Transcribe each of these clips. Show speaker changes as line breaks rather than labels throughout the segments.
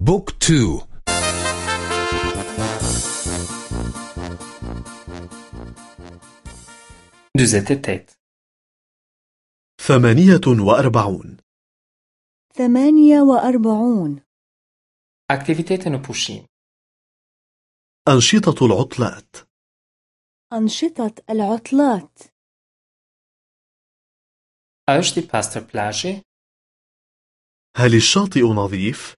book two
dyzet
ثمانية وأربعون
ثمانية وأربعون
në pushim.
أنشطة العطلات
أنشطة العطلات
i pastër plazhi?
هل الشاطئ نظيف؟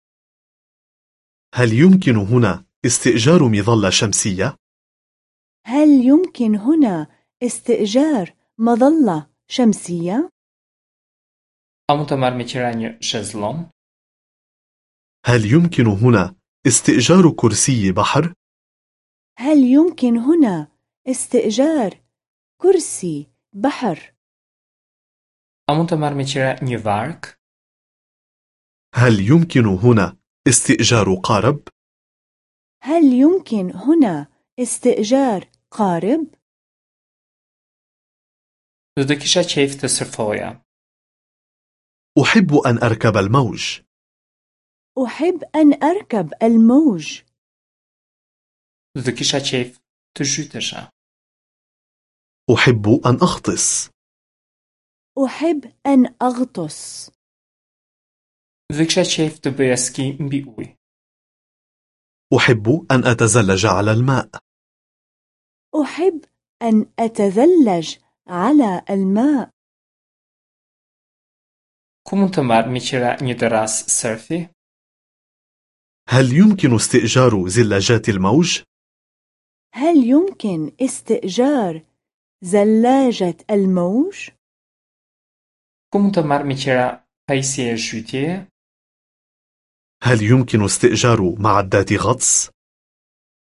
هل
يمكن هنا استئجار مظلة شمسية؟
هل يمكن هنا استئجار مظلة شمسية؟
هل يمكن هنا استئجار كرسي بحر؟
هل يمكن هنا استئجار كرسي بحر؟
A mund të marrë me qira një vark?
هل يمكن هنا استئجار قارب؟
هل يمكن هنا استئجار قارب؟
Do të kisha qejf të surfoja.
أحب أن أركب الموج
أحب أن أركب الموج.
Do të kisha qejf të zhytesha.
أحب أن أغطس
أحب أن أغطس.
Mbi ujë.
أحب أن أتزلج على الماء
أحب أن أتزلج على الماء.
Surfi?
هل يمكن استئجار زلاجات الموج؟
هل يمكن استئجار زلاجة الموج؟
Me
هل يمكن استئجار معدات غطس؟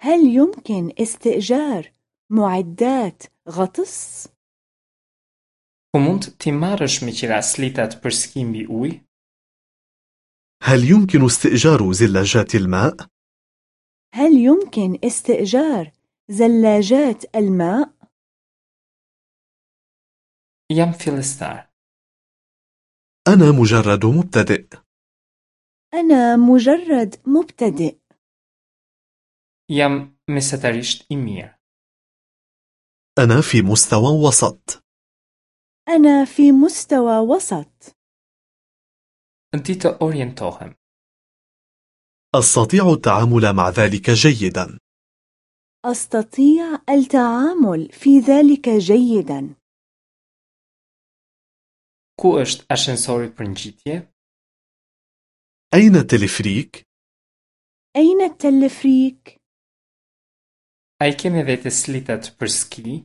هل يمكن استئجار معدات غطس؟
Ku mund t'i marrësh me qira slitat për ski mbi ujë?
هل يمكن استئجار زلاجات الماء؟
هل يمكن استئجار زلاجات الماء؟
Jam fillestar.
أنا مجرد مبتدئ
أنا مجرد مبتدئ.
Jam mesatarisht i mirë.
أنا في مستوى وسط
أنا في مستوى وسط.
Di të orientohem.
أستطيع التعامل مع ذلك جيدا
أستطيع التعامل في ذلك جيدا.
Ku është ashensori për ngjitje?
أين التلفريك؟
أين التلفريك؟
Kemi vete slitat për ski?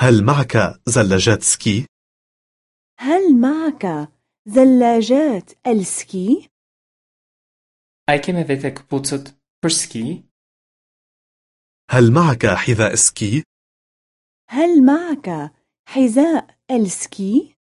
هل معك زلاجات سكي؟
هل معك زلاجات السكي؟
Ke me vete këpucët për ski?
هل معك حذاء سكي؟
هل معك حذاء السكي؟